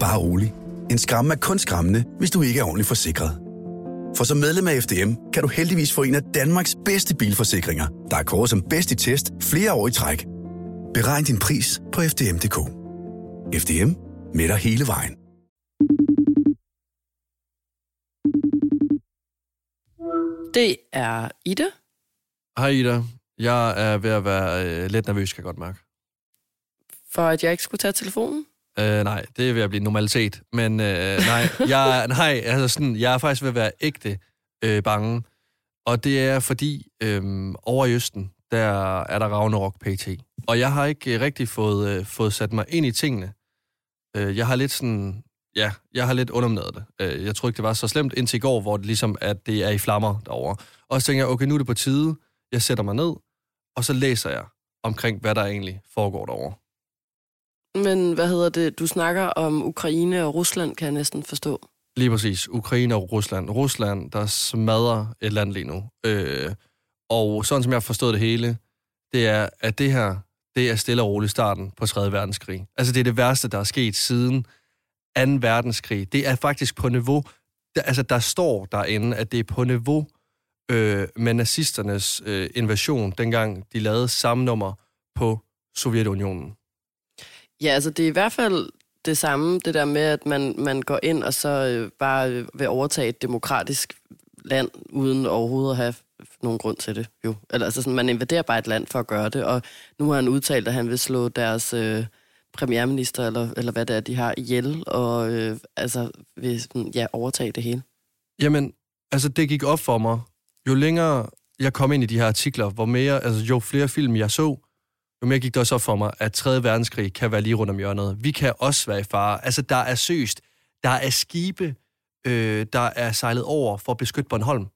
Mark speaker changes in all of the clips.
Speaker 1: Bare rolig. En skræmme er kun skræmmende, hvis du ikke er ordentligt forsikret. For som medlem af FDM kan du heldigvis få en af Danmarks bedste bilforsikringer, der er kåret som bedst i test flere år i træk. Beregn din pris på FDM.dk. FDM med dig hele vejen.
Speaker 2: Det er Ida.
Speaker 3: Hej Ida. Jeg er ved at være øh, lidt nervøs, kan jeg godt mærke.
Speaker 2: For at jeg ikke skulle tage telefonen?
Speaker 3: Øh, nej, det er ved at blive normalitet. Men øh, nej, jeg, nej altså sådan, jeg er faktisk ved at være ægte øh, bange. Og det er fordi, øh, over i Østen, der er der Ragnarok PT. Og jeg har ikke øh, rigtig fået, øh, fået sat mig ind i tingene. Øh, jeg har lidt sådan, ja, jeg har lidt undermineret det. Øh, jeg tror ikke, det var så slemt indtil i går, hvor det ligesom, at det er i flammer derovre. Og så tænker jeg, okay, nu er det på tide. Jeg sætter mig ned, og så læser jeg omkring, hvad der egentlig foregår derovre.
Speaker 2: Men hvad hedder det? Du snakker om Ukraine og Rusland, kan jeg næsten forstå.
Speaker 3: Lige præcis. Ukraine og Rusland. Rusland, der smadrer et land lige nu. Øh, og sådan som jeg har forstået det hele, det er, at det her, det er stille og roligt starten på 3. verdenskrig. Altså det er det værste, der er sket siden 2. verdenskrig. Det er faktisk på niveau, der, altså der står derinde, at det er på niveau øh, med nazisternes øh, invasion, dengang de lavede samme nummer på Sovjetunionen.
Speaker 2: Ja, altså det er i hvert fald det samme, det der med, at man, man går ind og så øh, bare øh, vil overtage et demokratisk land, uden overhovedet at have nogen grund til det. Jo. Eller, altså sådan, man invaderer bare et land for at gøre det, og nu har han udtalt, at han vil slå deres øh, premierminister, eller, eller hvad det er, de har, ihjel, og øh, altså vil sådan, ja, overtage det hele.
Speaker 3: Jamen, altså det gik op for mig. Jo længere jeg kom ind i de her artikler, hvor mere, altså jo flere film jeg så, jo mere gik det også op for mig, at 3. verdenskrig kan være lige rundt om hjørnet. Vi kan også være i fare. Altså, der er søst. Der er skibe, øh, der er sejlet over for at beskytte Bornholm.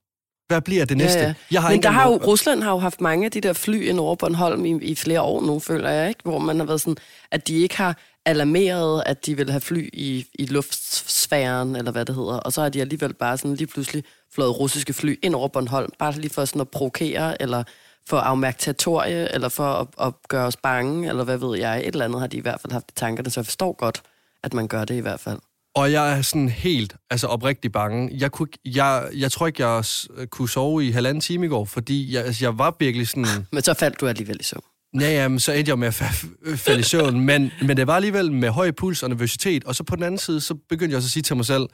Speaker 3: Hvad bliver det næste?
Speaker 2: Ja, ja.
Speaker 3: Jeg har
Speaker 2: Men der har jo, Rusland har jo haft mange af de der fly ind over Bornholm i, i flere år nu, føler jeg, ikke? Hvor man har været sådan, at de ikke har alarmeret, at de vil have fly i, i luftsfæren, eller hvad det hedder. Og så har de alligevel bare sådan lige pludselig flået russiske fly ind over Bornholm, bare lige for sådan at provokere, eller for at afmærke territorie, eller for at, at gøre os bange, eller hvad ved jeg. Et eller andet har de i hvert fald haft i tankerne, så jeg forstår godt, at man gør det i hvert fald.
Speaker 3: Og jeg er sådan helt, altså oprigtig bange. Jeg, kunne, jeg, jeg tror ikke, jeg kunne sove i halvanden time i går, fordi jeg, altså, jeg var virkelig sådan...
Speaker 2: Men så faldt du alligevel i søvn.
Speaker 3: Ja, jamen, så endte jeg med at fa- falde i søvn, men, men det var alligevel med høj puls og nervøsitet, og så på den anden side, så begyndte jeg også at sige til mig selv,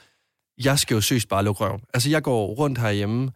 Speaker 3: jeg skal jo søst bare lukke røven. Altså, jeg går rundt herhjemme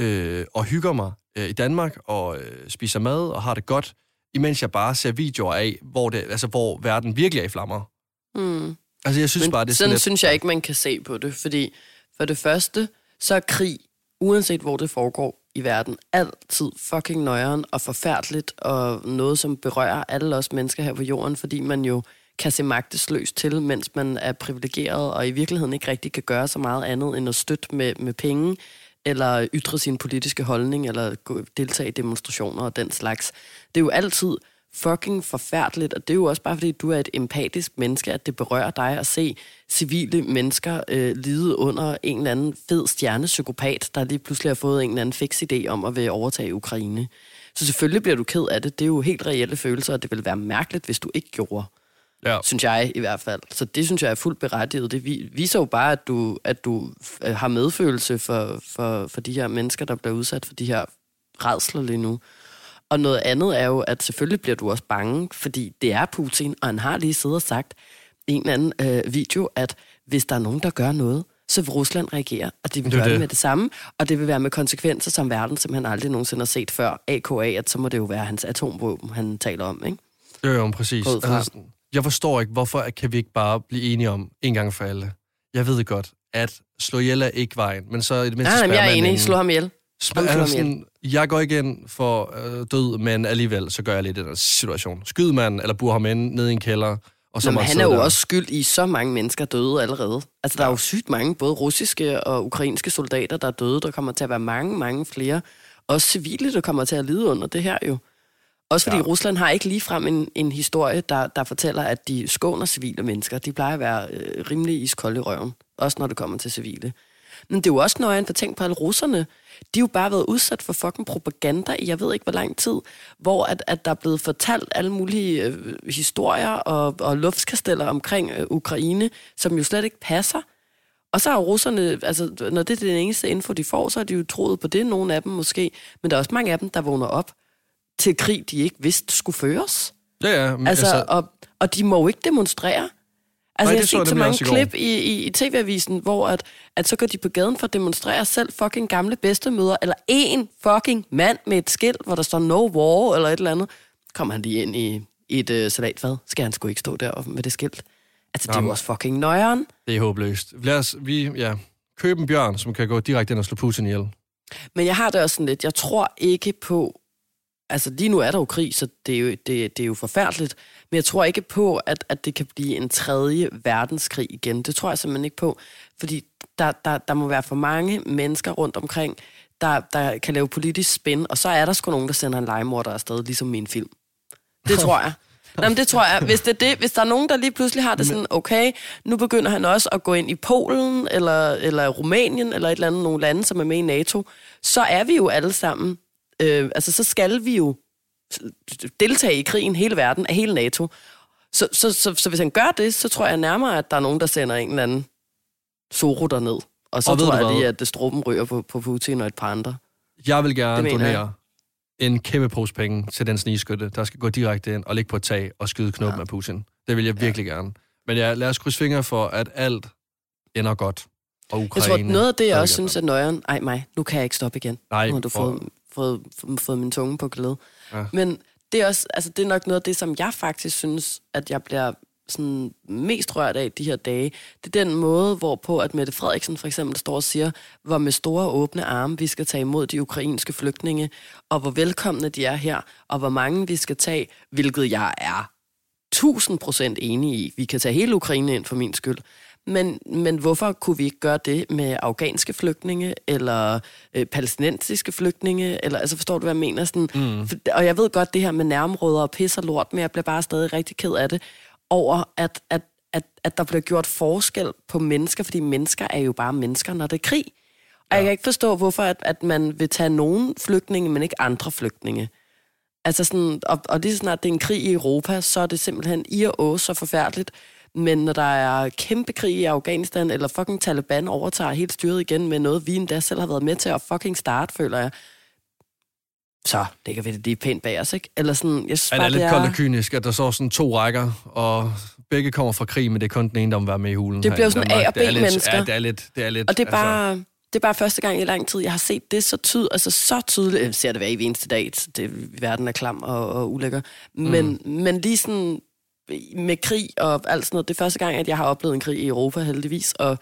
Speaker 3: øh, og hygger mig øh, i Danmark, og øh, spiser mad og har det godt, imens jeg bare ser videoer af, hvor, det, altså, hvor verden virkelig er i flammer.
Speaker 2: Hmm.
Speaker 3: Altså, jeg synes
Speaker 2: Men
Speaker 3: bare, det er
Speaker 2: sådan
Speaker 3: sådan lidt...
Speaker 2: synes jeg ikke, man kan se på det, fordi for det første, så er krig, uanset hvor det foregår i verden, altid fucking nøjeren og forfærdeligt, og noget, som berører alle os mennesker her på jorden, fordi man jo kan se magtesløs til, mens man er privilegeret, og i virkeligheden ikke rigtig kan gøre så meget andet, end at støtte med, med penge, eller ytre sin politiske holdning, eller deltage i demonstrationer og den slags. Det er jo altid fucking forfærdeligt, og det er jo også bare fordi, du er et empatisk menneske, at det berører dig at se civile mennesker øh, lide under en eller anden fed stjernepsykopat, der lige pludselig har fået en eller anden fix idé om at vil overtage Ukraine. Så selvfølgelig bliver du ked af det. Det er jo helt reelle følelser, og det vil være mærkeligt, hvis du ikke gjorde
Speaker 3: Ja.
Speaker 2: synes jeg i hvert fald. Så det synes jeg er fuldt berettiget. Det vi- viser jo bare, at du, at du øh, har medfølelse for, for, for de her mennesker, der bliver udsat for de her redsler lige nu. Og noget andet er jo, at selvfølgelig bliver du også bange, fordi det er Putin, og han har lige siddet og sagt i en eller anden øh, video, at hvis der er nogen, der gør noget, så vil Rusland reagere, og det vil
Speaker 3: Det
Speaker 2: gøre det
Speaker 3: det.
Speaker 2: med det samme, og det vil være med konsekvenser, som verden simpelthen aldrig nogensinde har set før. AKA, at så må det jo være hans atomvåben, han taler om, ikke?
Speaker 3: Jo, jo, præcis. Altså, jeg forstår ikke, hvorfor kan vi ikke bare blive enige om en gang for alle. Jeg ved godt, at slå ihjel er ikke vejen, men så i det mindste
Speaker 2: Nej, nej, jeg er enig.
Speaker 3: en-
Speaker 2: Slå ham ihjel.
Speaker 3: Sp-
Speaker 2: Ham
Speaker 3: sådan, jeg går ikke ind for øh, død, men alligevel så gør jeg lidt i den situation. Skyd man, eller bur ham ind ned i en kælder, og så
Speaker 2: Nå,
Speaker 3: han
Speaker 2: er jo
Speaker 3: der.
Speaker 2: også skyld i så mange mennesker døde allerede. Altså, der er jo sygt mange, både russiske og ukrainske soldater, der er døde. Der kommer til at være mange, mange flere. Også civile, der kommer til at lide under det her jo. Også fordi
Speaker 3: Ja.
Speaker 2: Rusland har ikke ligefrem en, en historie, der, der fortæller, at de skåner civile mennesker. De plejer at være øh, rimelig iskolde i røven. Også når det kommer til civile. Men det er jo også nøjeren, der tænker på alle russerne. De har jo bare været udsat for fucking propaganda i jeg ved ikke hvor lang tid, hvor at, at der er blevet fortalt alle mulige øh, historier og, og luftskasteller omkring øh, Ukraine, som jo slet ikke passer. Og så er russerne, altså når det er den eneste info, de får, så er de jo troet på det, nogle af dem måske. Men der er også mange af dem, der vågner op til krig, de ikke vidste skulle føres.
Speaker 3: Ja, ja. Men,
Speaker 2: Altså, altså og, og de må jo ikke demonstrere. Altså,
Speaker 3: Nej,
Speaker 2: jeg har set så mange klip i, i, i tv-avisen, hvor at, at så går de på gaden for at demonstrere selv fucking gamle bedstemøder, eller en fucking mand med et skilt, hvor der står no war, eller et eller andet. Kommer han lige ind i, i et uh, salatfad, skal han sgu ikke stå der med det skilt. Altså, det er jo
Speaker 3: Jamen.
Speaker 2: også fucking nøjeren.
Speaker 3: Det er håbløst. Lad os, vi, ja, købe en bjørn, som kan gå direkte ind og slå Putin ihjel.
Speaker 2: Men jeg har det også sådan lidt, jeg tror ikke på, altså lige nu er der jo krig, så det er jo, det, det er jo forfærdeligt, men jeg tror ikke på, at, at det kan blive en tredje verdenskrig igen. Det tror jeg simpelthen ikke på, fordi der, der, der må være for mange mennesker rundt omkring, der, der kan lave politisk spin, og så er der sgu nogen, der sender en legemorder afsted, ligesom min film. Det tror jeg. Nå, men det tror jeg. Hvis, det er det, hvis der er nogen, der lige pludselig har det sådan, okay, nu begynder han også at gå ind i Polen, eller, eller Rumænien, eller et eller andet, nogle lande, som er med i NATO, så er vi jo alle sammen, øh, altså så skal vi jo deltage i krigen hele verden, af hele NATO. Så, så, så, så hvis han gør det, så tror jeg nærmere, at der er nogen, der sender en eller anden Zoro derned. Og så
Speaker 3: Og
Speaker 2: tror jeg lige, at det struppen ryger på, på Putin og et par andre.
Speaker 3: Jeg vil gerne
Speaker 2: jeg.
Speaker 3: donere en kæmpe pose penge til den snigskytte, der skal gå direkte ind og ligge på et tag og skyde knoppen ja. af Putin. Det vil jeg virkelig gerne. Men ja, lad os krydse fingre for, at alt ender godt. Og
Speaker 2: Jeg
Speaker 3: Ukraine
Speaker 2: tror, noget af det, jeg også synes er nøjeren... Ej, mig, nu kan jeg ikke stoppe igen.
Speaker 3: Nej,
Speaker 2: nu har du fået, fået, fået, min tunge på glæde.
Speaker 3: Ja.
Speaker 2: Men det er, også, altså, det er nok noget af det, som jeg faktisk synes, at jeg bliver sådan mest rørt af de her dage. Det er den måde, hvorpå at Mette Frederiksen for eksempel står og siger, hvor med store åbne arme vi skal tage imod de ukrainske flygtninge, og hvor velkomne de er her, og hvor mange vi skal tage, hvilket jeg er 1000 procent enig i. Vi kan tage hele Ukraine ind for min skyld. Men, men hvorfor kunne vi ikke gøre det med afghanske flygtninge, eller øh, palæstinensiske flygtninge, eller altså forstår du, hvad jeg mener? Sådan, mm. for, og jeg ved godt det her med nærområder og pis og lort, men jeg bliver bare stadig rigtig ked af det, over at, at, at, at der bliver gjort forskel på mennesker, fordi mennesker er jo bare mennesker, når det er krig. Og ja. jeg kan ikke forstå, hvorfor at, at man vil tage nogen flygtninge, men ikke andre flygtninge. Altså sådan, og, og lige så snart det er en krig i Europa, så er det simpelthen i og å så forfærdeligt. Men når der er kæmpe krig i Afghanistan, eller fucking Taliban overtager helt styret igen med noget, vi endda selv har været med til at fucking starte, føler jeg. Så det kan vi det er pænt bag os, ikke? Eller sådan, jeg synes
Speaker 3: Ja, det er lidt koldt og kynisk, at der står sådan to rækker, og begge kommer fra krig, men det er kun den ene, der må være med i hulen.
Speaker 2: Det bliver sådan. A- og
Speaker 3: Det er lidt-
Speaker 2: B-mennesker.
Speaker 3: Ja, det er lidt... Det er lidt
Speaker 2: Og det er bare... Altså, det er bare første gang i lang tid, jeg har set det så tyd, altså så tydeligt. Jeg ser det hver evig eneste dag. Det, verden er klam og, og ulækker. Men, mm. men lige sådan med krig og alt sådan noget, det er første gang, at jeg har oplevet en krig i Europa heldigvis, og,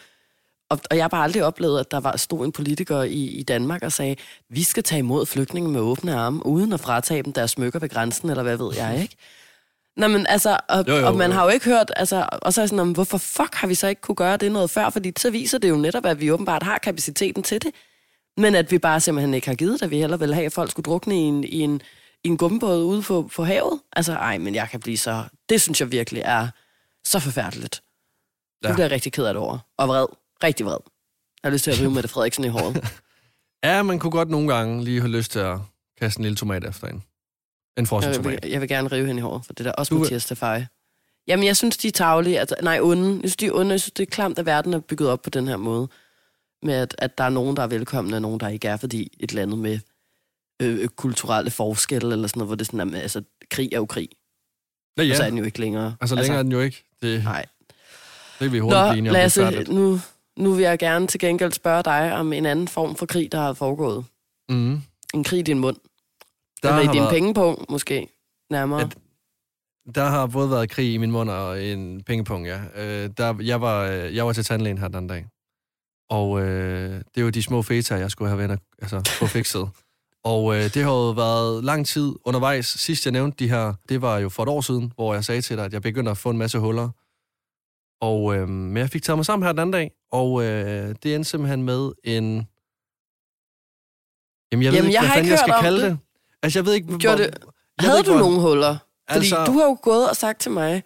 Speaker 2: og, og jeg har bare aldrig oplevet, at der var stod en politiker i, i Danmark og sagde, vi skal tage imod flygtninge med åbne arme, uden at fratage dem deres smykker ved grænsen, eller hvad ved jeg, ikke? Nå, men altså, og,
Speaker 3: Jo,
Speaker 2: jo, og man
Speaker 3: jo.
Speaker 2: har jo ikke hørt, altså, og så er sådan, om, hvorfor fuck har vi så ikke kunne gøre det noget før? Fordi så viser det jo netop, at vi åbenbart har kapaciteten til det. Men at vi bare simpelthen ikke har givet det. Vi heller vil have, at folk skulle drukne i en, i en, i en gummibåd ude på, på havet. Altså, ej, men jeg kan blive så... Det synes jeg virkelig er så forfærdeligt. Ja. Nu bliver jeg rigtig ked af det over. Og vred. Rigtig vred. Jeg har lyst til at rive Mette Frederiksen i håret.
Speaker 3: Ja, man kunne godt nogle gange lige have lyst til at kaste en lille tomat efter en. En frossen
Speaker 2: Jeg
Speaker 3: tomat.
Speaker 2: vil, jeg vil gerne rive hende i håret, for det der også
Speaker 3: Du
Speaker 2: Mathias Tafari. Jamen, jeg synes, de er tavlige. Altså, nej, onde. Jeg synes, de er onde. Jeg synes, det er klamt, at verden er bygget op på den her måde. Med, at, at der er nogen, der er velkomne, og nogen, der ikke er, fordi et eller andet med øh, øh, kulturelle forskelle, eller sådan noget, hvor det er sådan, at, altså, krig er jo krig.
Speaker 3: Ja,
Speaker 2: Ja. Og så er den jo ikke længere.
Speaker 3: Altså, længere er den jo ikke. Det,
Speaker 2: Nej.
Speaker 3: det kan vi hurtigt
Speaker 2: Nå,
Speaker 3: blive enige om.
Speaker 2: Lasse,
Speaker 3: færdigt.
Speaker 2: nu, nu vil jeg gerne til gengæld spørge dig om en anden form for krig, der har foregået.
Speaker 3: Mhm.
Speaker 2: En krig i din mund.
Speaker 3: Der
Speaker 2: eller i din
Speaker 3: været-
Speaker 2: pengepunkt, måske. Nærmere.
Speaker 3: At- Der har både været krig i min mund og en pengepung, ja. Øh, der, jeg, var, øh, jeg var til tandlægen her den dag. Og øh, det var de små feta, jeg skulle have venner, altså, få fikset. Og øh, det har jo været lang tid undervejs. Sidst jeg nævnte de her, det var jo for et år siden, hvor jeg sagde til dig, at jeg begyndte at få en masse huller. Og, øh, men jeg fik taget mig sammen her den anden dag, og øh, det endte simpelthen med en... Jamen, jeg ved
Speaker 2: Jamen,
Speaker 3: ikke,
Speaker 2: jeg
Speaker 3: hvad fanden jeg skal kalde
Speaker 2: det.
Speaker 3: det. Altså, jeg ved ikke...
Speaker 2: Gjorde
Speaker 3: hvor-
Speaker 2: det-
Speaker 3: jeg ved
Speaker 2: Havde
Speaker 3: ikke,
Speaker 2: du
Speaker 3: hvor-
Speaker 2: nogle huller? Fordi
Speaker 3: Altså-
Speaker 2: du har jo gået og sagt til mig,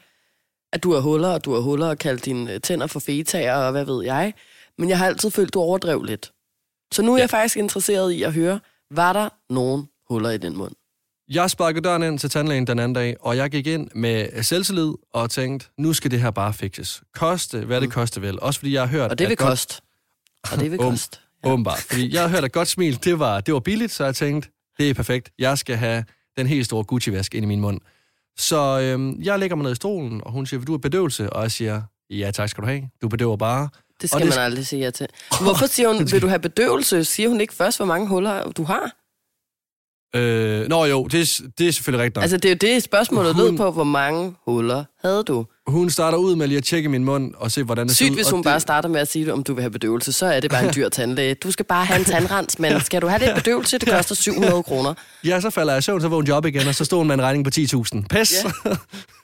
Speaker 2: at du har huller, og du har huller og kaldt dine øh, tænder for fetaer, og hvad ved jeg. Men jeg har altid følt, du overdrev lidt. Så nu er
Speaker 3: Ja.
Speaker 2: jeg faktisk interesseret i at høre, var der nogen huller i den mund?
Speaker 3: Jeg sparkede døren ind til tandlægen den anden dag, og jeg gik ind med selvtillid og tænkte, nu skal det her bare fikses. Koste, hvad det koste vil. Også fordi jeg har hørt...
Speaker 2: Og det vil
Speaker 3: godt-
Speaker 2: koste. Og det vil
Speaker 3: Åben-
Speaker 2: koste.
Speaker 3: Åbenbart. Fordi jeg har hørt, at godt smil, det var, det var billigt, så jeg tænkte, det er perfekt. Jeg skal have den helt store Gucci-vask ind i min mund. Så øhm, jeg lægger mig ned i stolen, og hun siger, vil du have bedøvelse? Og jeg siger, ja tak skal du have. Du bedøver bare.
Speaker 2: Det
Speaker 3: Og
Speaker 2: skal
Speaker 3: det
Speaker 2: man aldrig sige ja til. Hvorfor siger hun, vil du have bedøvelse? Siger hun ikke først, hvor mange huller du har?
Speaker 3: Øh, nå jo, det, er- det er selvfølgelig rigtigt nok.
Speaker 2: Altså, det er jo det, spørgsmålet
Speaker 3: Hun-
Speaker 2: lød på, hvor mange huller havde du?
Speaker 3: Hun starter ud med lige at tjekke min mund og se, hvordan det ser
Speaker 2: Sygt,
Speaker 3: ud.
Speaker 2: hvis
Speaker 3: og
Speaker 2: hun
Speaker 3: det,
Speaker 2: bare starter med at sige, om du vil have bedøvelse, så er det bare en dyr tandlæge. Du skal bare have en tandrens, men skal du have lidt bedøvelse, det koster 700 kroner.
Speaker 3: Ja, så falder jeg i søvn, så vågner jeg op igen, og så stod hun med en regning på 10.000. Pes!
Speaker 2: Ja.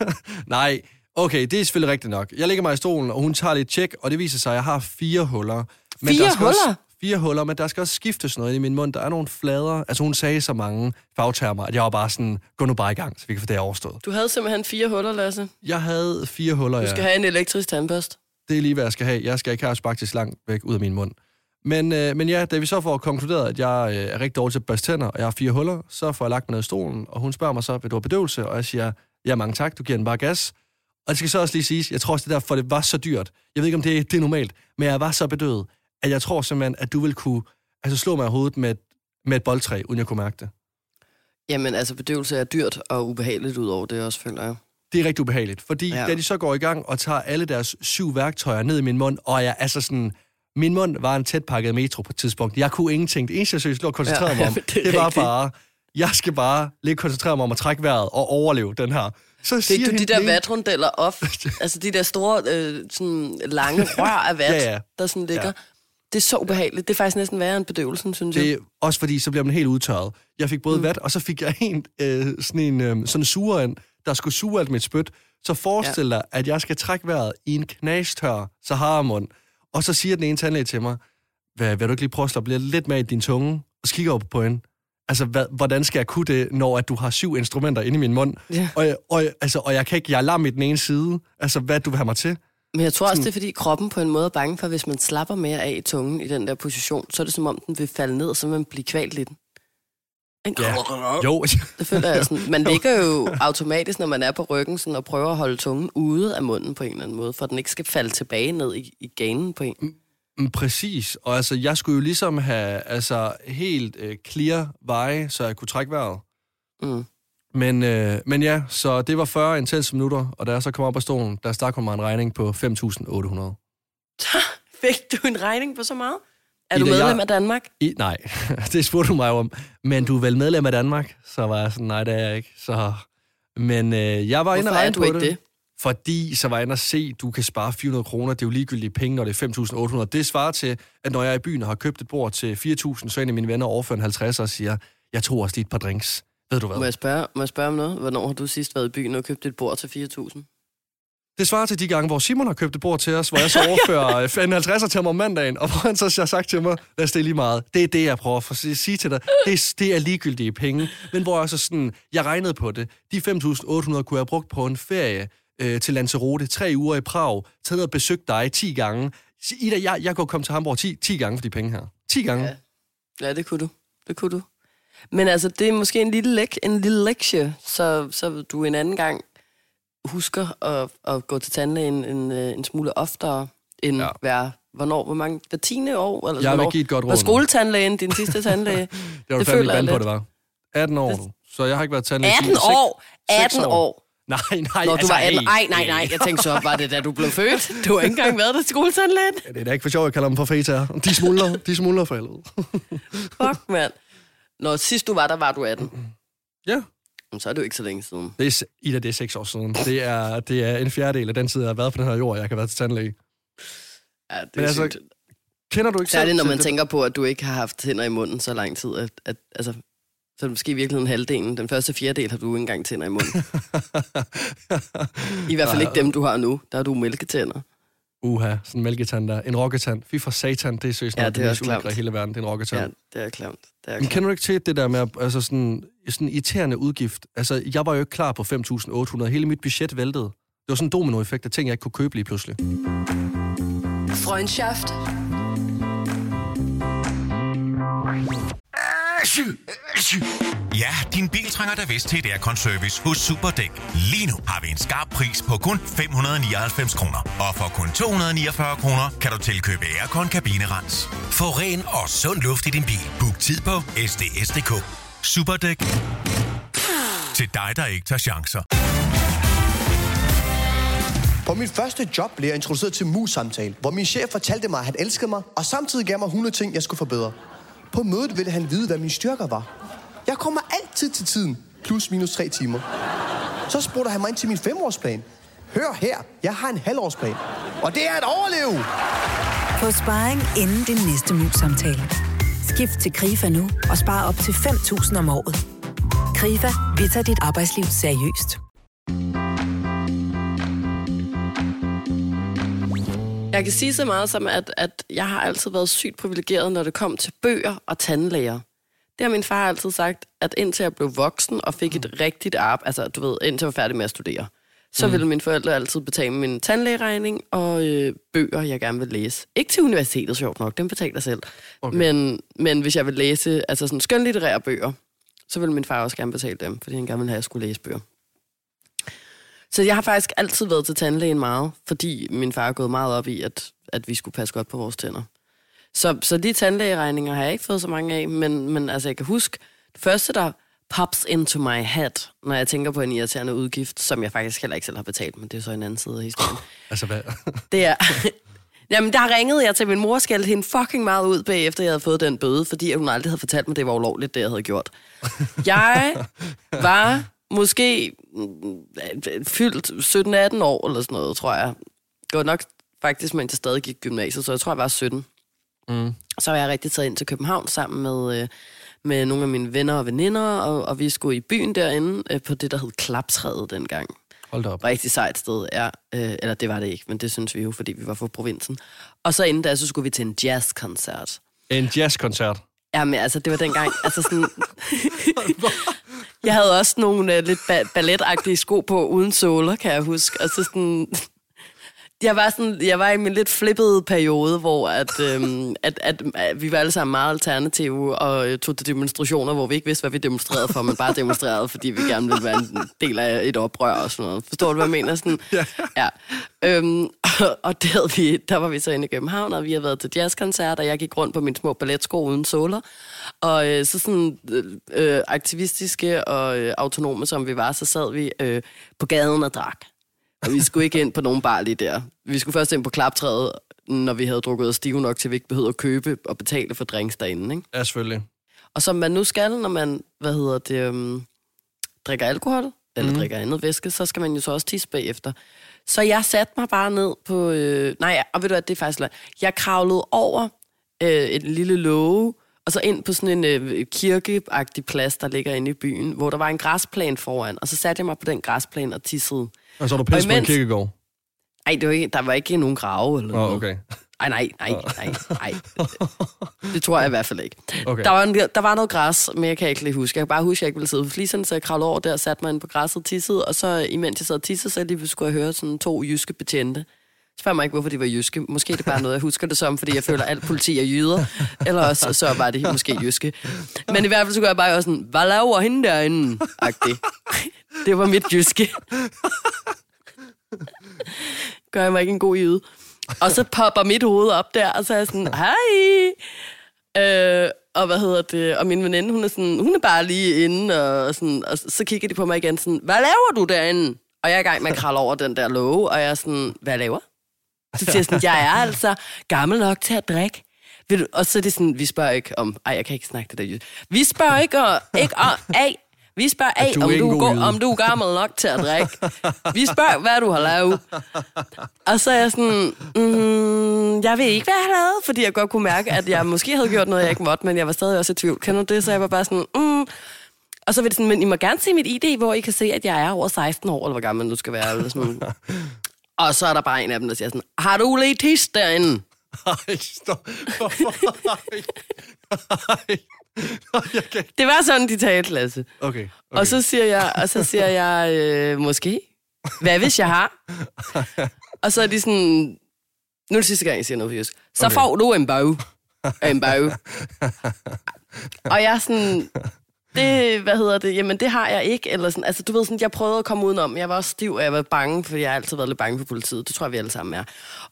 Speaker 3: Nej, okay, det er selvfølgelig rigtigt nok. Jeg ligger mig i stolen, og hun tager lidt tjek, og det viser sig, at jeg har fire huller. Men
Speaker 2: Fire
Speaker 3: der skal
Speaker 2: huller?
Speaker 3: Også, fire huller, men der skal også skiftes noget i min mund. Der er nogle flader. Altså, hun sagde så mange fagtermer, at jeg var bare sådan, gå nu bare i gang, så vi kan få det overstået.
Speaker 2: Du havde simpelthen fire huller, Lasse.
Speaker 3: Jeg havde fire huller,
Speaker 2: Du
Speaker 3: ja.
Speaker 2: skal have en elektrisk tandbørst.
Speaker 3: Det er lige, hvad jeg skal have. Jeg skal ikke have faktisk langt væk ud af min mund. Men, øh, men ja, da vi så får konkluderet, at jeg øh, er rigtig dårlig til at børste tænder, og jeg har fire huller, så får jeg lagt mig ned i stolen, og hun spørger mig så, vil du have bedøvelse? Og jeg siger, ja, mange tak, du giver den bare gas. Og det skal så også lige siges, jeg tror også, det er derfor, det var så dyrt. Jeg ved ikke, om det, det er normalt, men jeg var så bedøvet, at jeg tror simpelthen, at du vil kunne altså, slå mig i hovedet med, et- med et boldtræ, uden jeg kunne mærke det.
Speaker 2: Jamen, altså, bedøvelse er dyrt og ubehageligt ud over det også, føler jeg.
Speaker 3: Det er rigtig ubehageligt, fordi
Speaker 2: Ja.
Speaker 3: da de så går i gang og tager alle deres syv værktøjer ned i min mund, og jeg altså sådan... Min mund var en tæt pakket metro på et tidspunkt. Jeg kunne ingenting. Det eneste, jeg seriøst lå og koncentrerede
Speaker 2: Ja,
Speaker 3: mig om,
Speaker 2: det
Speaker 3: det, var
Speaker 2: rigtigt.
Speaker 3: bare... Jeg skal bare ligge koncentrere mig om at trække vejret og overleve den her. Så siger
Speaker 2: du de der
Speaker 3: ene-
Speaker 2: vatrundeller op? altså de der store, øh, sådan lange rør af vat,
Speaker 3: Ja, ja.
Speaker 2: der sådan ligger.
Speaker 3: Ja.
Speaker 2: Det er så ubehageligt. Det er faktisk næsten værre end bedøvelsen, synes jeg.
Speaker 3: Det er også fordi, så bliver man helt udtørret. Jeg fik både mm. vat, og så fik jeg en, øh, sådan en øh, sådan en sugerand, der skulle suge alt mit spyt. Så forestil dig, at jeg skal trække vejret i en knastør Sahara-mund. Og så siger den ene tandlæge til mig, hvad, vil du ikke lige prøve at slappe lidt med i din tunge? Og så kigger jeg op på hende. Altså, hvad, hvordan skal jeg kunne det, når at du har syv instrumenter inde i min mund?
Speaker 2: Ja.
Speaker 3: Og, og, altså, og jeg kan ikke, jeg er lam i den ene side. Altså, hvad du vil have mig til?
Speaker 2: Men jeg tror også, det er fordi kroppen på en måde er bange for, at hvis man slapper mere af i tungen i den der position, så er det som om, den vil falde ned, så man bliver kvalt i den. Ikke?
Speaker 3: Ja. Jo,
Speaker 2: Det føler jeg sådan. Man ligger jo automatisk, når man er på ryggen, sådan, og prøver at holde tungen ude af munden på en eller anden måde, for at den ikke skal falde tilbage ned i, i ganen på en.
Speaker 3: Mm, Præcis, og altså, jeg skulle jo ligesom have altså, helt øh, clear veje, så jeg kunne trække vejret.
Speaker 2: Mm.
Speaker 3: Men, øh, men ja, så det var 40 intense minutter, og da jeg så kom op på stolen, der stak hun mig en regning på 5.800.
Speaker 2: Fik du en regning på så meget? Er
Speaker 3: Ida,
Speaker 2: du medlem
Speaker 3: jeg-
Speaker 2: af Danmark?
Speaker 3: I, nej, det spurgte du mig om. Men du er vel medlem af Danmark? Så var jeg sådan, nej, det er jeg ikke. Så, men øh, jeg var inde og
Speaker 2: Hvorfor
Speaker 3: regne på
Speaker 2: ikke
Speaker 3: det.
Speaker 2: det?
Speaker 3: Fordi så var jeg inde og se, du kan spare 400 kroner. Det er jo ligegyldige penge, når det er 5.800. Det svarer til, at når jeg er i byen og har købt et bord til 4.000, så er en af mine venner overfører en 50 og siger, jeg tror også lige et par drinks. Ved du hvad?
Speaker 2: Må jeg, spørge, må jeg spørge om noget? Hvornår har du sidst været i byen og købt et bord til 4.000?
Speaker 3: Det svarer til de gange, hvor Simon har købt et bord til os, hvor jeg så overfører en 50'er til ham om mandagen, og hvor han så har sagt til mig, lad os det lige meget. Det er det, jeg prøver at sige- sige til dig. Det er, det er ligegyldige penge. Men hvor jeg så sådan, jeg regnede på det. De 5.800 kunne jeg have brugt på en ferie øh, til Lanzarote, tre uger i Prag, taget og besøgt dig 10 gange. Ida, jeg, jeg kunne komme til Hamburg 10, 10 gange for de penge her. 10 gange.
Speaker 2: Ja. Ja, det kunne du. Det kunne du. Men altså, det er måske en lille, lek- en lille lektie, så, så du en anden gang husker at, at gå til tandlægen en, øh, en smule oftere, end ja. Hver, hvornår, hvor mange, hver tiende år? Eller
Speaker 3: Jeg vil give et godt råd
Speaker 2: Var skoletandlægen din sidste tandlæge?
Speaker 3: Det var
Speaker 2: det føler jeg
Speaker 3: vand på,
Speaker 2: lidt.
Speaker 3: det var. 18 år nu. Så jeg har ikke været tandlæge
Speaker 2: 18
Speaker 3: siden- seks-
Speaker 2: år!
Speaker 3: seks
Speaker 2: 18 år!
Speaker 3: Nej, nej,
Speaker 2: Når du
Speaker 3: altså,
Speaker 2: var 18
Speaker 3: hey,
Speaker 2: Ej, nej, nej, jeg tænkte så, var det da du blev født? Du har ikke engang været der til skoletandlægen.
Speaker 3: Det er da ikke for sjovt, jeg kalder dem for fetaer. De smuldrer, de smuldrer for helvede.
Speaker 2: Fuck, mand. Når sidst du var der, var du 18.
Speaker 3: Ja,
Speaker 2: Men så er det jo ikke så længe siden.
Speaker 3: det er, Ida, det er seks år siden. Det er, det er en fjerdedel af den tid, jeg har været på den her jord, jeg kan være til tandlæge.
Speaker 2: Ja, det
Speaker 3: Men
Speaker 2: er
Speaker 3: altså,
Speaker 2: sygt.
Speaker 3: Kender du ikke
Speaker 2: er det, når man tænker på, at du ikke har haft tænder i munden så lang tid. At, at, altså, så er det måske i virkeligheden halvdelen. Den første fjerdedel har du ikke engang tænder i munden. I hvert fald ikke dem, du har nu. Der har du mælketænder.
Speaker 3: Uha, sådan en mælketand der. En rokketand. Fy for satan, det er seriøst
Speaker 2: Ja,
Speaker 3: noget,
Speaker 2: det er
Speaker 3: mest ulækre i hele verden. Det er en rokketand.
Speaker 2: Ja, det er klamt. Det er
Speaker 3: Men kender du ikke til det der med, altså sådan, sådan irriterende udgift? Altså, jeg var jo ikke klar på 5.800. Hele mit budget væltede. Det var sådan en dominoeffekt af ting, jeg ikke kunne købe lige pludselig.
Speaker 4: Freundschaft. Ja, din bil trænger da vist til et aircon-service hos Superdæk. Lige nu har vi en skarp pris på kun 599 kroner. Og for kun 249 kroner kan du tilkøbe aircon kabinerens. Få ren og sund luft i din bil. Book tid på sds.dk. Superdæk. Til dig, der ikke tager chancer.
Speaker 5: På mit første job blev jeg introduceret til mus-samtale, hvor min chef fortalte mig, at han elskede mig, og samtidig gav mig 100 ting, jeg skulle forbedre. På mødet ville han vide, hvad mine styrker var. Jeg kommer altid til tiden, plus minus tre timer. Så spurgte han mig ind til min femårsplan. Hør her, jeg har en halvårsplan. Og det er at overleve!
Speaker 6: Få sparring inden din næste mus-samtale. Skift til KRIFA nu og spar op til 5.000 om året. KRIFA, vi tager dit arbejdsliv seriøst.
Speaker 2: Jeg kan sige så meget som, at, at jeg har altid været sygt privilegeret, når det kom til bøger og tandlæger. Det har min far altid sagt, at indtil jeg blev voksen og fik et rigtigt arbejde, altså du ved, indtil jeg var færdig med at studere, så mm. ville mine forældre altid betale min tandlægeregning og øh, bøger, jeg gerne vil læse. Ikke til universitetet, sjovt nok, dem betaler selv. Okay. Men, men hvis jeg vil læse altså sådan skønlitterære bøger, så ville min far også gerne betale dem, fordi han gerne ville have, at jeg skulle læse bøger. Så jeg har faktisk altid været til tandlægen meget, fordi min far er gået meget op i, at, at vi skulle passe godt på vores tænder. Så, så de tandlægeregninger har jeg ikke fået så mange af, men, men altså, jeg kan huske, det første, der pops into my head, når jeg tænker på en irriterende udgift, som jeg faktisk heller ikke selv har betalt, men det er så en anden side af historien.
Speaker 3: Altså hvad?
Speaker 2: Det er... Jamen, der ringede jeg til min mor, skældte hende fucking meget ud bagefter, jeg havde fået den bøde, fordi hun aldrig havde fortalt mig, det var ulovligt, det jeg havde gjort. Jeg var måske mm, fyldt 17-18 år eller sådan noget, tror jeg. Var nok faktisk, mens jeg stadig gik gymnasiet, så jeg tror, jeg var 17. Mm. Så var jeg rigtig taget ind til København sammen med, øh, med nogle af mine venner og veninder, og, og vi skulle i byen derinde øh, på det, der hed Klaptræet dengang.
Speaker 3: Hold da op.
Speaker 2: Rigtig sejt sted, ja. Øh, eller det var det ikke, men det synes vi jo, fordi vi var fra provinsen. Og så inden da, så skulle vi til en jazzkoncert.
Speaker 3: En jazzkoncert?
Speaker 2: Jamen, altså, det var dengang, altså sådan... jeg havde også nogle uh, lidt ba- balletagtige sko på, uden såler, kan jeg huske. Og så sådan... Jeg var, sådan, jeg var i min lidt flippede periode, hvor at, øhm, at, at, at vi var alle sammen meget alternative og øh, tog til demonstrationer, hvor vi ikke vidste, hvad vi demonstrerede for, men bare demonstrerede, fordi vi gerne ville være en del af et oprør og sådan noget. Forstår du, hvad jeg mener? Sådan, ja. ja. Øhm, og, og det havde vi, der var vi så inde i København, og vi havde været til jazzkoncert, og jeg gik rundt på mine små balletsko uden såler. Og øh, så sådan øh, aktivistiske og øh, autonome, som vi var, så sad vi øh, på gaden og drak. Og vi skulle ikke ind på nogen bar lige der. Vi skulle først ind på klaptræet, når vi havde drukket os stive nok til, vi ikke behøvede at købe og betale for drinks derinde. Ikke?
Speaker 3: Ja, selvfølgelig.
Speaker 2: Og som man nu skal, når man, hvad hedder det, um, drikker alkohol, eller mm. drikker andet væske, så skal man jo så også tisse bagefter. Så jeg satte mig bare ned på... Øh, nej, og ved du hvad, det er faktisk. Jeg kravlede over øh, et lille låge, og så ind på sådan en øh, kirkeagtig plads, der ligger inde i byen, hvor der var en græsplæne foran, og så satte jeg mig på den græsplæne og tissede.
Speaker 3: Og så er du pisse på en kirkegård?
Speaker 2: Nej, det var ikke, der var ikke nogen grave eller noget.
Speaker 3: Åh, okay.
Speaker 2: Ej, nej, nej, nej, nej. Det tror jeg i hvert fald ikke.
Speaker 3: Okay.
Speaker 2: Der, var en, der var noget græs, men jeg kan ikke lige huske. Jeg kan bare huske, at jeg ikke ville sidde på fliserne, så jeg kravlede over der og satte mig ind på græsset og tissede. Og så, imens jeg sad og tissede, så lige skulle jeg høre sådan to jyske betjente. Spørg mig ikke, hvorfor de var jyske. Måske er det bare noget, jeg husker det som, fordi jeg føler, at alt politi er jyder. Eller også, så var det måske jyske. Men i hvert fald så kunne jeg bare også sådan, hvad laver hende derinde? Agtig. Det var mit jyske. Gør jeg mig ikke en god jyde. Og så popper mit hoved op der, og så er jeg sådan, hej! Øh, og hvad hedder det? Og min veninde, hun er sådan, hun er bare lige inde, og, sådan, og så kigger de på mig igen sådan, hvad laver du derinde? Og jeg er i gang med at kralde over den der låge, og jeg er sådan, hvad laver? Så siger jeg sådan, jeg er altså gammel nok til at drikke. Vil du? Og så er det sådan, vi spørger ikke om, ej, jeg kan ikke snakke det der. Vi spørger ikke, og, ikke om, af, vi spørger af,
Speaker 3: du
Speaker 2: om, du,
Speaker 3: jyde?
Speaker 2: om du er gammel nok til at drikke. Vi spørger, hvad du har lavet. Og så er jeg sådan, mm, jeg ved ikke, hvad jeg har lavet, fordi jeg godt kunne mærke, at jeg måske havde gjort noget, jeg ikke måtte, men jeg var stadig også i tvivl. Kender du det? Så jeg var bare sådan, mm. Og så var det sådan, men I må gerne se mit ID, hvor I kan se, at jeg er over 16 år, eller hvor gammel nu skal være. Eller sådan. Og så er der bare en af dem, der siger sådan, har du lige tis derinde?
Speaker 3: Ej, stop. Hvorfor? Ej. Ej.
Speaker 2: Det var sådan, de talte, Lasse.
Speaker 3: Okay, okay.
Speaker 2: Og så siger jeg, og så siger jeg øh, måske. Hvad hvis jeg har? Og så er de sådan, nu er det sidste gang, jeg siger noget på. Så
Speaker 3: Okay.
Speaker 2: får du en bog. En bog. Og jeg er sådan, det, hvad hedder det, jamen det har jeg ikke, eller sådan, altså du ved sådan, jeg prøvede at komme udenom, jeg var også stiv, og jeg var bange, for jeg har altid været lidt bange for politiet, det tror jeg, vi alle sammen er.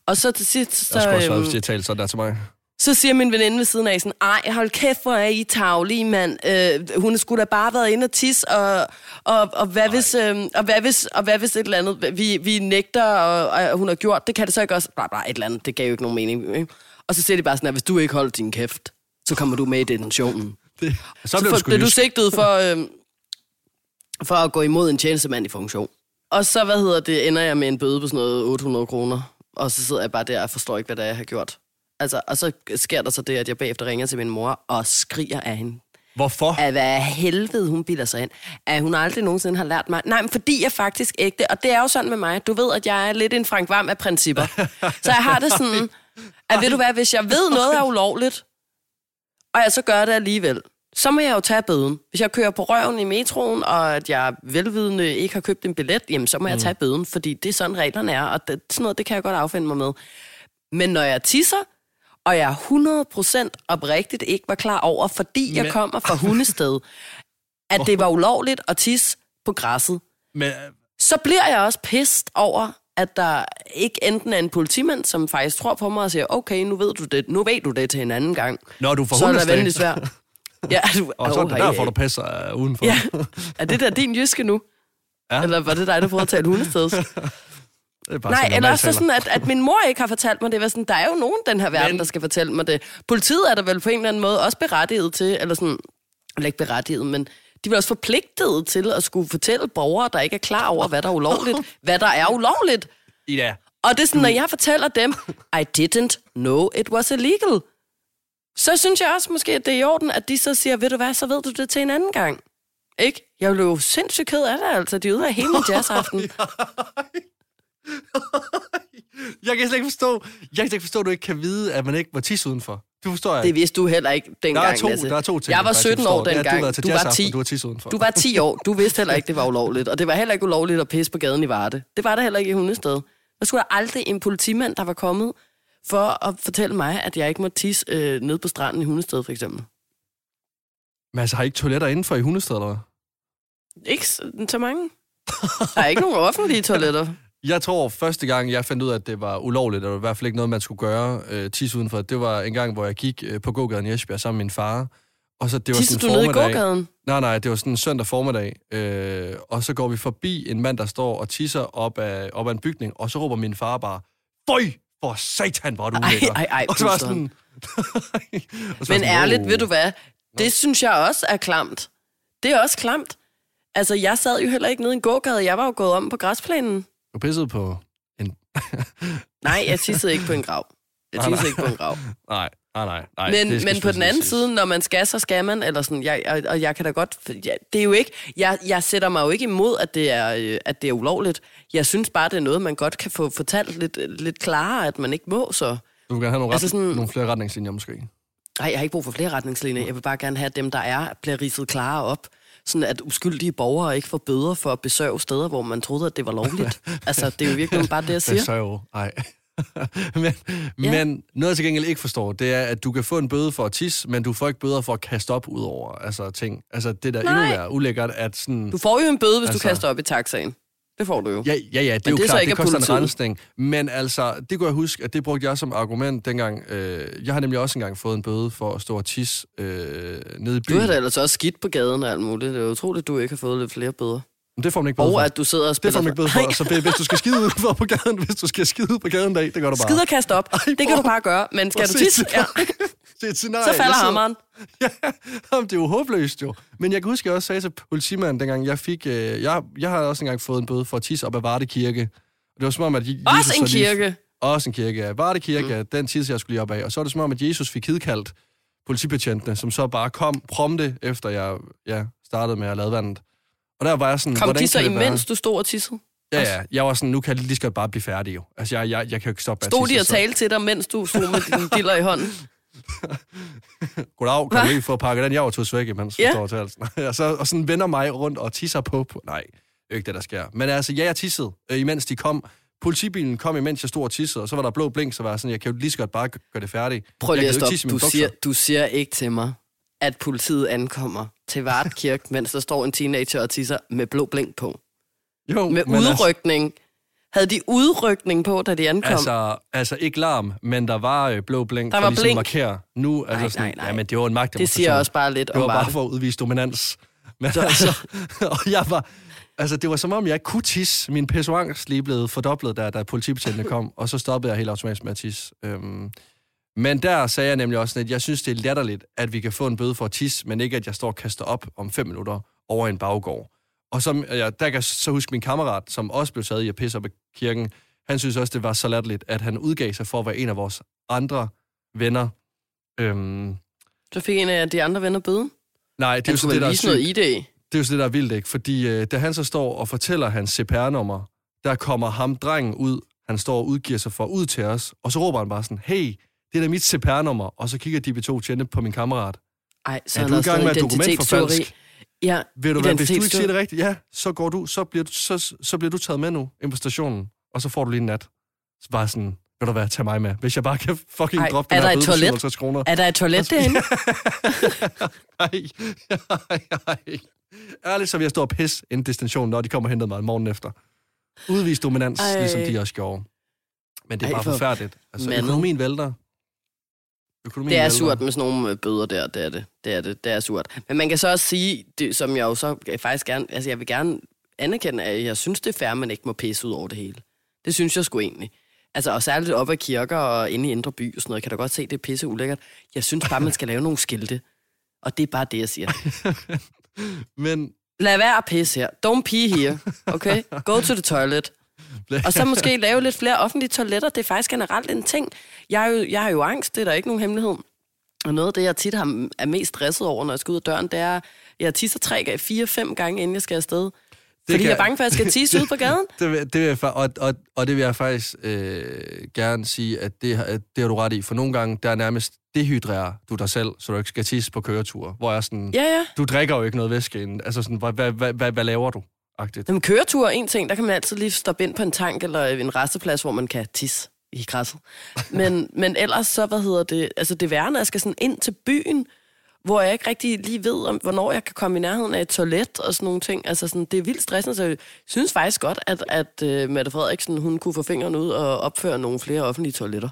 Speaker 2: Og så til sidst, så,
Speaker 3: Jeg skulle også være,
Speaker 2: øhm,
Speaker 3: hvis de sådan der til mig.
Speaker 2: så siger min veninde ved siden af sådan, ej, hold kæft, hvor er I tavlige, mand. Øh, hun skulle da bare været inde og tisse, og, og, og, hvad hvis, øh, og, hvad hvis, og hvad hvis et eller andet, vi, vi nægter, og, og hun har gjort, det kan det så ikke også, bla, bla, et eller andet, det gav jo ikke nogen mening. Ikke? Og så siger de bare sådan, at hvis du ikke holder din kæft, så kommer du med i detentionen.
Speaker 3: Det, så
Speaker 2: Så
Speaker 3: blev
Speaker 2: for,
Speaker 3: det
Speaker 2: du sigtet for, øh, for at gå imod en tjenestemand i funktion. Og så, hvad hedder det, ender jeg med en bøde på sådan noget 800 kroner. Og så sidder jeg bare der og forstår ikke, hvad det er, jeg har gjort. Altså, og så sker der så det, at jeg bagefter ringer til min mor og skriger af hende.
Speaker 3: Hvorfor?
Speaker 2: At hvad helvede hun bilder sig ind. At hun aldrig nogensinde har lært mig. Nej, men fordi jeg faktisk ægte. Og det er jo sådan med mig. Du ved, at jeg er lidt en Frank Vam af principper. Så jeg har det sådan, at ved du hvad, hvis jeg ved noget er ulovligt, og jeg så gør det alligevel, så må jeg jo tage bøden. Hvis jeg kører på røven i metroen, og at jeg velvidende ikke har købt en billet, jamen så må jeg tage bøden, fordi det er sådan reglerne er, og det, sådan noget, det kan jeg godt affinde mig med. Men når jeg tisser, og jeg 100% oprigtigt ikke var klar over, fordi jeg
Speaker 3: Men-
Speaker 2: kommer fra hundested, at det var ulovligt at tisse på græsset,
Speaker 3: Men,
Speaker 2: så bliver jeg også pist over, at der ikke enten er en politimand, som faktisk tror på mig og siger, okay, nu ved du det, nu ved du det til en anden gang.
Speaker 3: Når du får
Speaker 2: så er venlig svært. Ja, du,
Speaker 3: og så er det
Speaker 2: Åh,
Speaker 3: derfor,
Speaker 2: hey,
Speaker 3: du passer uh, udenfor.
Speaker 2: Ja, er det der din jyske nu?
Speaker 3: Ja.
Speaker 2: Eller var det dig, der prøvede at tale hundesteds?
Speaker 3: Det er
Speaker 2: Nej, eller også sådan, at, at min mor ikke har fortalt mig det. Var sådan, der er jo nogen den her verden,
Speaker 3: Men-
Speaker 2: der skal fortælle mig det. Politiet er der vel på en eller anden måde også berettiget til, eller sådan, eller ikke berettiget, men de er også forpligtet til at skulle fortælle borgere, der ikke er klar over, hvad der er ulovligt, hvad der er ulovligt.
Speaker 3: Ida,
Speaker 2: Og det er sådan, når jeg fortæller dem, I didn't know it was illegal, så synes jeg også måske, at det er i orden, at de så siger, ved du hvad, så ved du det til en anden gang. Ikke? Jeg blev jo sindssygt ked af det, altså. De ødelagde hele min jazzaften.
Speaker 3: jeg kan slet ikke forstå, jeg kan slet ikke forstå, at du ikke kan vide, at man ikke må tisse udenfor. Du forstår jeg
Speaker 2: Det vidste du heller ikke dengang,
Speaker 3: Der er to,
Speaker 2: Lasse.
Speaker 3: der er to ting,
Speaker 2: Jeg var
Speaker 3: faktisk, jeg
Speaker 2: 17
Speaker 3: forstår.
Speaker 2: år dengang.
Speaker 3: Du, var til
Speaker 2: du var
Speaker 3: jazzaften,
Speaker 2: 10.
Speaker 3: Du var tisse udenfor.
Speaker 2: Du var 10 år. Du vidste heller ikke, det var ulovligt. Og det var heller ikke ulovligt at pisse på gaden i Varde. Det var der heller ikke i Hundested. Der skulle der aldrig en politimand, der var kommet for at fortælle mig, at jeg ikke må tisse øh, nede på stranden i Hundested, for eksempel.
Speaker 3: Men altså, har I ikke toiletter indenfor i hundested, eller hvad?
Speaker 2: Ikke så mange. Der er ikke nogen offentlige toiletter.
Speaker 3: Jeg tror, første gang, jeg fandt ud af, at det var ulovligt, og det var i hvert fald ikke noget, man skulle gøre, øh, tisse udenfor, det var en gang, hvor jeg gik øh, på gågaden i Esbjerg sammen med min far. Og så det var
Speaker 2: Tissede
Speaker 3: sådan
Speaker 2: du nede i gågaden?
Speaker 3: Nej, nej, det var sådan en søndag formiddag, øh, og så går vi forbi en mand, der står og tisser op af, op af en bygning, og så råber min far bare, Føj, for satan, hvor er du
Speaker 2: Ej,
Speaker 3: ulækker.
Speaker 2: ej, ej,
Speaker 3: og så var sådan... så var
Speaker 2: Men
Speaker 3: sådan,
Speaker 2: ærligt,
Speaker 3: "Wow."
Speaker 2: ved du hvad? Det synes jeg også er klamt. Det er også klamt. Altså, jeg sad jo heller ikke nede i en gågade. Jeg var jo gået om på græsplænen.
Speaker 3: Du pissede på en...
Speaker 2: Nej, jeg tissede ikke på en grav. Jeg
Speaker 3: Nej, nej.
Speaker 2: tissede ikke på en grav.
Speaker 3: nej, nej, nej. nej
Speaker 2: Men, men på den anden side, når man skal, så skal man, eller sådan, jeg, og, og jeg kan da godt, ja, det er jo ikke, jeg, jeg sætter mig jo ikke imod, at det, er, øh, at det er ulovligt. Jeg synes bare, det er noget, man godt kan få fortalt lidt, lidt klarere, at man ikke må, så.
Speaker 3: Du vil gerne have nogle,
Speaker 2: Altså
Speaker 3: ret,
Speaker 2: sådan-
Speaker 3: nogle flere retningslinjer, måske.
Speaker 2: Nej, jeg har ikke brug for flere retningslinjer. Jeg vil bare gerne have, at dem, der er, bliver ridset klarere op. Sådan at uskyldige borgere ikke får bøder for at besøge steder, hvor man troede, at det var lovligt. altså, det er jo virkelig bare det, jeg siger.
Speaker 3: er jo... Ej. men, ja. men noget, jeg til gengæld ikke forstår, det er, at du kan få en bøde for at tisse, men du får ikke bøder for at kaste op ud over altså, ting. Altså, det der
Speaker 2: Nej.
Speaker 3: endnu mere ulækkert, at sådan...
Speaker 2: Du får jo en bøde, hvis
Speaker 3: Altså-
Speaker 2: du kaster op i taxaen. Det får du jo.
Speaker 3: Ja, ja, ja, det er
Speaker 2: Men
Speaker 3: jo
Speaker 2: det er så
Speaker 3: klart,
Speaker 2: ikke
Speaker 3: det koster en rensning. Men altså, det kunne jeg huske, at det brugte jeg som argument dengang. Øh, jeg har nemlig også engang fået en bøde for at stå og tisse øh, nede i
Speaker 2: Du
Speaker 3: byen.
Speaker 2: har da ellers også skidt på gaden og alt muligt. Det er utroligt, at du ikke har fået lidt flere bøder.
Speaker 3: Men det får man ikke bøde
Speaker 2: Og
Speaker 3: for.
Speaker 2: at du sidder og
Speaker 3: Det
Speaker 2: spiller...
Speaker 3: får man ikke bøde for. Så hvis du skal skide ud på gaden, hvis du skal skide ud på gaden en dag, det gør du bare.
Speaker 2: Skid og kast op.
Speaker 3: Ej,
Speaker 2: det kan du bare gøre. Men skal du
Speaker 3: Præcis.
Speaker 2: tisse, ja,
Speaker 3: Det er et scenarie.
Speaker 2: så falder
Speaker 3: sidder-
Speaker 2: hammeren.
Speaker 3: Ja, jamen, det er jo håbløst jo. Men jeg kan huske, jeg også sagde til politimanden, dengang jeg fik... Øh, jeg, jeg har også engang fået en bøde for at tisse op af Varde Kirke. Og det var som om, at Je- Jesus...
Speaker 2: Også en
Speaker 3: så lige-
Speaker 2: kirke.
Speaker 3: Også en kirke, ja. Varde Kirke, mm. den tisse, jeg skulle lige op af. Og så var det som om, at Jesus fik hidkaldt politibetjentene, som så bare kom prompte, efter jeg ja, startede med at lade vandet. Og der var jeg sådan,
Speaker 2: Kom
Speaker 3: hvordan
Speaker 2: de så
Speaker 3: kan det være?
Speaker 2: imens du stod og tissede?
Speaker 3: Ja, ja. Jeg var sådan, nu kan jeg lige så godt bare blive færdig jo. Altså, jeg, jeg, jeg kan jo ikke stoppe med at
Speaker 2: Stod de
Speaker 3: tisse,
Speaker 2: og talte til dig, mens du stod med dine diller i hånden?
Speaker 3: Goddag, du lige få at pakke den jeg var tog væk, imens
Speaker 2: Ja.
Speaker 3: står til og, så, og sådan vender mig rundt og tisser på. på. Nej, det er jo ikke det, der sker. Men altså, ja, jeg tissede, øh, imens de kom. Politibilen kom, imens jeg stod og tissede, og så var der blå blink, så var jeg sådan, jeg kan jo lige så godt bare gøre det færdigt.
Speaker 2: Prøv lige at stoppe. Du siger, du siger ikke til mig, at politiet ankommer til Vart Kirke, mens der står en teenager og tisser med blå blink på.
Speaker 3: Jo,
Speaker 2: Med
Speaker 3: men
Speaker 2: udrykning. Havde de udrykning på, da de ankom?
Speaker 3: Altså, altså, altså ikke larm, men der var øh, blå blink
Speaker 2: Der
Speaker 3: for
Speaker 2: var
Speaker 3: ligesom
Speaker 2: blink.
Speaker 3: markere. Nu, altså
Speaker 2: Nej,
Speaker 3: sådan,
Speaker 2: nej, nej.
Speaker 3: Ja, men det var en
Speaker 2: det
Speaker 3: magtdemonstration.
Speaker 2: siger også bare lidt
Speaker 3: Det
Speaker 2: om
Speaker 3: var bare for at udvise dominans. Men altså, og jeg var, altså, det var som om, jeg kunne tisse. Min pessoangst lige blev fordoblet, da, da politibetjentene kom, og så stoppede jeg helt automatisk med at tisse. Øhm, men der sagde jeg nemlig også, sådan, at jeg synes, det er latterligt, at vi kan få en bøde for at tisse, men ikke, at jeg står og kaster op om fem minutter over en baggård. Og som, ja, der kan jeg så huske min kammerat, som også blev taget i at pisse op i kirken, han synes også, det var så latterligt, at han udgav sig for at være en af vores andre venner. Øhm,
Speaker 2: Så fik en af de andre venner bøden.
Speaker 3: nej, det er jo det, der er sygt.
Speaker 2: noget ID.
Speaker 3: Det er jo det, der er vildt, ikke? Fordi øh, da han så står og fortæller hans CPR-nummer, der kommer ham drengen ud, han står og udgiver sig for ud til os, og så råber han bare sådan, hey, det er da mit CPR-nummer, og så kigger de to tjente på min kammerat.
Speaker 2: Ej, så
Speaker 3: Er du i gang med at dokumentforfalsk?
Speaker 2: identitetstyveri. Ja,
Speaker 3: Ved du hvad, hvis du ikke siger det rigtigt, ja, så går du, så bliver du, så, så bliver du taget med nu ind på stationen, og så får du lige en nat. Så bare sådan, ved du hvad, tag mig med. Hvis jeg bare kan fucking
Speaker 2: Ej,
Speaker 3: droppe
Speaker 2: er
Speaker 3: den
Speaker 2: der
Speaker 3: her bøde på
Speaker 2: toilet?
Speaker 3: 57 kroner.
Speaker 2: Er der et toilet derinde?
Speaker 3: Ej, ej, ej. Ærligt, så vil jeg stå og pisse inden destinationen, når de kommer og henter mig morgen efter. Udvis dominans,
Speaker 2: Ej.
Speaker 3: ligesom de også gjorde. Men det er
Speaker 2: Ej,
Speaker 3: bare
Speaker 2: for
Speaker 3: forfærdeligt. Altså, økonomien vælter. Økonomien
Speaker 2: Det er surt med sådan nogle øh, bøder der, det er det. Det er det, det er surt. Men man kan så også sige, det, som jeg jo så faktisk gerne, altså jeg vil gerne anerkende, at jeg synes, det er fair, at man ikke må pisse ud over det hele. Det synes jeg sgu egentlig. Altså, og særligt op ad kirker og inde i Indre By og sådan noget, kan du godt se, det er pisse ulækkert. Jeg synes bare, man skal lave nogle skilte. Og det er bare det, jeg siger.
Speaker 3: Men
Speaker 2: Lad være at pisse her. Don't pee here. Okay? Go to the toilet. Og så måske lave lidt flere offentlige toiletter. Det er faktisk generelt en ting. Jeg, er jo, jeg har jo angst, det er der ikke nogen hemmelighed. Og noget af det, jeg tit har, er mest stresset over, når jeg skal ud af døren, det er, at jeg tisser tre, fire, fem gange, inden jeg skal afsted. Fordi
Speaker 3: kan-
Speaker 2: jeg er bange for, at jeg skal tisse ude på gaden.
Speaker 3: det, det vil jeg, og, og, og det vil jeg faktisk øh, gerne sige, at det, at det har du ret i. For nogle gange, der er nærmest dehydrerer du dig selv, så du ikke skal tisse på køreture. Hvor jeg sådan,
Speaker 2: Ja, ja.
Speaker 3: du drikker jo ikke noget væske inden. Altså sådan, hvad, hvad, hvad, hvad, hvad laver du? Agtigt.
Speaker 2: Jamen, køretur er en ting, der kan man altid lige stoppe ind på en tank eller en resteplads, hvor man kan tisse i græsset. Men, men ellers så, hvad hedder det, altså det værre, når jeg skal sådan ind til byen, hvor jeg ikke rigtig lige ved, om, hvornår jeg kan komme i nærheden af et toilet og sådan nogle ting. Altså sådan, det er vildt stressende, så jeg synes faktisk godt, at, at uh, Mette Frederiksen, hun kunne få fingrene ud og opføre nogle flere offentlige toiletter.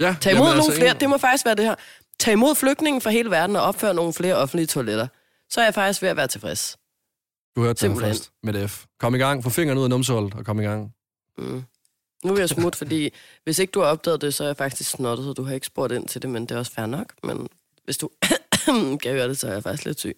Speaker 3: Ja,
Speaker 2: Tag imod
Speaker 3: jamen,
Speaker 2: nogle
Speaker 3: altså,
Speaker 2: flere,
Speaker 3: en-
Speaker 2: det må faktisk være det her. Tag imod flygtninge fra hele verden og opføre nogle flere offentlige toiletter. Så er jeg faktisk ved at være tilfreds.
Speaker 3: Du hørte
Speaker 2: Simpelthen.
Speaker 3: først med det F. Kom i gang, få fingrene ud af numsehullet og kom i gang.
Speaker 2: Mm. Nu vil jeg smutte, fordi hvis ikke du har opdaget det, så er jeg faktisk snottet, og du har ikke spurgt ind til det, men det er også fair nok. Men hvis du kan høre det, så er jeg faktisk lidt syg.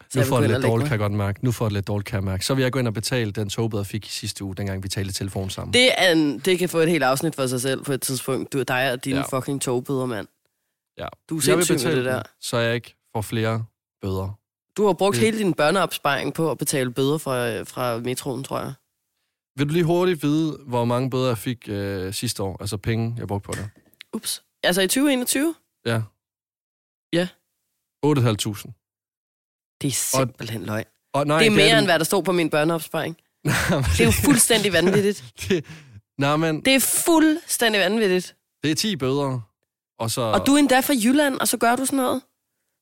Speaker 3: Nu
Speaker 2: jeg vil
Speaker 3: får det lidt dårligt, kan jeg godt mærke. Nu får det lidt dårligt, kan jeg mærke. Så vil jeg gå ind og betale den togbøde, jeg fik i sidste uge, dengang vi talte telefon sammen.
Speaker 2: Det, er en, det kan få et helt afsnit for sig selv på et tidspunkt. Du dig og dine
Speaker 3: Ja.
Speaker 2: fucking togbøder, mand.
Speaker 3: ja.
Speaker 2: Du er
Speaker 3: jeg vil
Speaker 2: sindssyg med
Speaker 3: betale
Speaker 2: det der.
Speaker 3: den, så jeg ikke får flere bøder.
Speaker 2: Du har brugt
Speaker 3: Det-
Speaker 2: hele din børneopsparing på at betale bøder fra, fra metroen, tror jeg.
Speaker 3: Vil du lige hurtigt vide, hvor mange bøder jeg fik øh, sidste år? Altså penge, jeg brugte på det.
Speaker 2: Ups. Altså i 2021?
Speaker 3: Ja.
Speaker 2: Ja.
Speaker 3: 8.500.
Speaker 2: Det er simpelthen løgn.
Speaker 3: Og nej,
Speaker 2: Det er mere,
Speaker 3: det
Speaker 2: end hvad der stod på min børneopsparing.
Speaker 3: det.
Speaker 2: Det er jo fuldstændig vanvittigt.
Speaker 3: det, nej, men
Speaker 2: Det er fuldstændig vanvittigt.
Speaker 3: det er 10 bøder. Og så,
Speaker 2: Og du er endda fra Jylland, og så gør du sådan noget?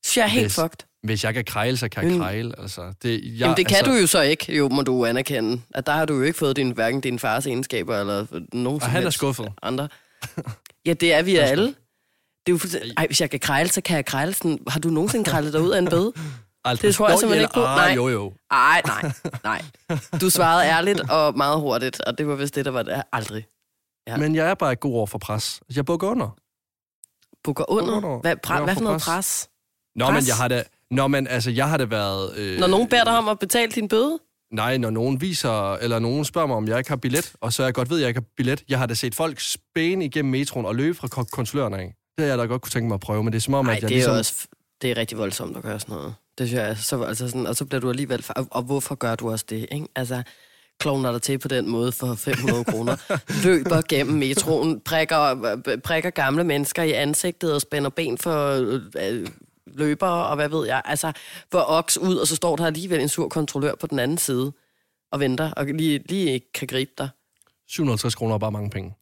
Speaker 2: Så jeg er helt
Speaker 3: Hvis-
Speaker 2: fucked.
Speaker 3: Hvis jeg kan krejle, så kan jeg
Speaker 2: Men-
Speaker 3: krejle. Altså, det, jeg,
Speaker 2: Jamen, det kan
Speaker 3: altså,
Speaker 2: du jo så ikke, jo må du anerkende. At der har du jo ikke fået din, hverken din fars egenskaber, eller nogen
Speaker 3: Og han er skuffet.
Speaker 2: andre. Ja, det er vi
Speaker 3: er
Speaker 2: alle. Det er jo fuldstændig... Ej, hvis jeg kan krejle, så kan jeg krejle sådan... Har du nogensinde krejlet dig ud af en bøde?
Speaker 3: Aldrig.
Speaker 2: Det tror jeg simpelthen ikke på.
Speaker 3: Ah,
Speaker 2: Nej.
Speaker 3: jo, jo.
Speaker 2: Ej, nej, nej. Du svarede ærligt og meget hurtigt, og det var vist det, der var det. Aldrig. Ja.
Speaker 3: Men jeg er bare ikke god over for pres. Jeg bukker under.
Speaker 2: Bukker
Speaker 3: Under.
Speaker 2: Hvad, pra, hvad
Speaker 3: for
Speaker 2: noget
Speaker 3: pres.
Speaker 2: pres?
Speaker 3: Nå, men jeg har da... Nå, men altså, jeg har da været... Øh,
Speaker 2: Når nogen beder dig om at betale din bøde?
Speaker 3: Nej, når nogen viser, eller nogen spørger mig, om jeg ikke har billet, og så jeg godt ved, at jeg ikke har billet. Jeg har da set folk spæne igennem metroen og løbe fra kon- konsulørerne af. Det har jeg da godt kunne tænke mig at prøve, men det er som om,
Speaker 2: Nej,
Speaker 3: at jeg
Speaker 2: det er
Speaker 3: ligesom...
Speaker 2: også... Det er rigtig voldsomt at gøre sådan noget. Det synes jeg, så, altså sådan, og så bliver du alligevel... Og, og hvorfor gør du også det, ikke? Altså, klovner dig til på den måde for 500 kroner, løber gennem metroen, prikker, prikker gamle mennesker i ansigtet og spænder ben for øh, løbere, og hvad ved jeg. Altså, for oks ud, og så står der alligevel en sur kontrollør på den anden side og venter, og lige, lige ikke kan gribe dig.
Speaker 3: 750 kroner er bare mange penge.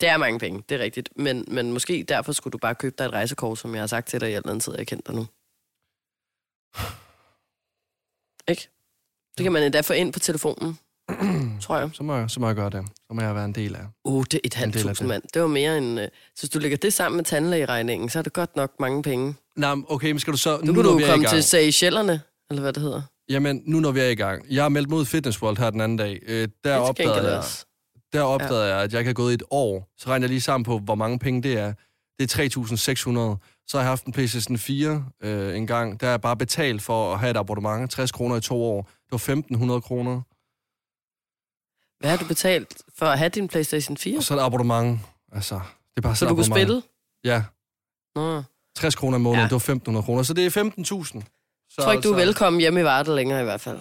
Speaker 2: Det er mange penge, det er rigtigt. Men, men måske derfor skulle du bare købe dig et rejsekort, som jeg har sagt til dig i alt andet tid, jeg kender dig nu. Ikke? Det kan man endda få ind på telefonen, tror jeg.
Speaker 3: Så må, jeg, så må jeg gøre det. Så må jeg være en del af.
Speaker 2: Uh, det er et halvt tusind
Speaker 3: det.
Speaker 2: mand. Det var mere end... Øh, så hvis du lægger det sammen med tandlægeregningen, så er det godt nok mange penge.
Speaker 3: Nej, okay, men skal du så...
Speaker 2: Nu, nu kan
Speaker 3: vi
Speaker 2: du
Speaker 3: er i
Speaker 2: komme til Seychellerne, eller hvad det hedder.
Speaker 3: Jamen, nu når vi er i gang. Jeg har meldt i Fitness World her den anden dag. Øh, der
Speaker 2: er
Speaker 3: opdagede jeg, der opdagede jeg, at jeg kan gået i et år. Så regner jeg lige sammen på, hvor mange penge det er. Det er 3.600. Så har jeg haft en PlayStation 4 øh, en gang. Der er jeg bare betalt for at have et abonnement. 60 kroner i to år. Det var 1.500 kroner.
Speaker 2: Hvad har du betalt for at have din PlayStation 4?
Speaker 3: Og så et abonnement. Altså, det er bare
Speaker 2: Så du kunne spille?
Speaker 3: Ja,
Speaker 2: Nå.
Speaker 3: 60 kroner om måneden.
Speaker 2: Ja.
Speaker 3: Det var 1.500 kroner. Så det er 15.000. Så,
Speaker 2: Jeg tror ikke, du er
Speaker 3: så-
Speaker 2: velkommen hjemme i Varde længere i hvert fald.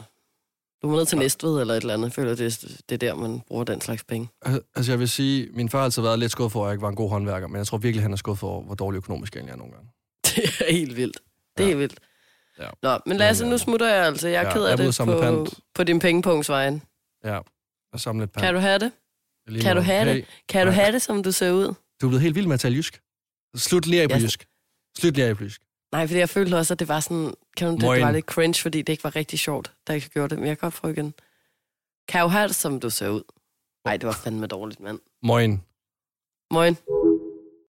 Speaker 2: Du må ned til Næstved eller et eller andet. Jeg føler, det det er der, man bruger den slags penge.
Speaker 3: Al- Altså, jeg vil sige, min far har altid været lidt skuffet for, at jeg ikke var en god håndværker, men jeg tror virkelig, han er skuffet for, hvor dårlig økonomisk jeg er nogle gange.
Speaker 2: Det er helt vildt. Det er
Speaker 3: Ja.
Speaker 2: helt vildt.
Speaker 3: Ja.
Speaker 2: Nå, men Lasse, nu
Speaker 3: øh,
Speaker 2: smutter jeg altså. Jeg er
Speaker 3: ja,
Speaker 2: ked af det på,
Speaker 3: pant.
Speaker 2: på din pengepunktsvejen.
Speaker 3: Ja, og samle lidt pand.
Speaker 2: Kan du have det? Kan du have det?
Speaker 3: Hey,
Speaker 2: Kan du
Speaker 3: Nej.
Speaker 2: have det, som du ser ud?
Speaker 3: du er blevet helt vild med at tale jysk. Slut lige på
Speaker 2: Ja.
Speaker 3: jysk. Slut lige jysk.
Speaker 2: Nej, fordi jeg følte også, at det var sådan... Kan du, det, det var lidt cringe, fordi det ikke var rigtig sjovt, da jeg gjorde det. Men jeg kan godt prøve igen. Kan du have det, som du ser ud? Nej, det var fandme dårligt, mand.
Speaker 3: Moin.
Speaker 2: Moin.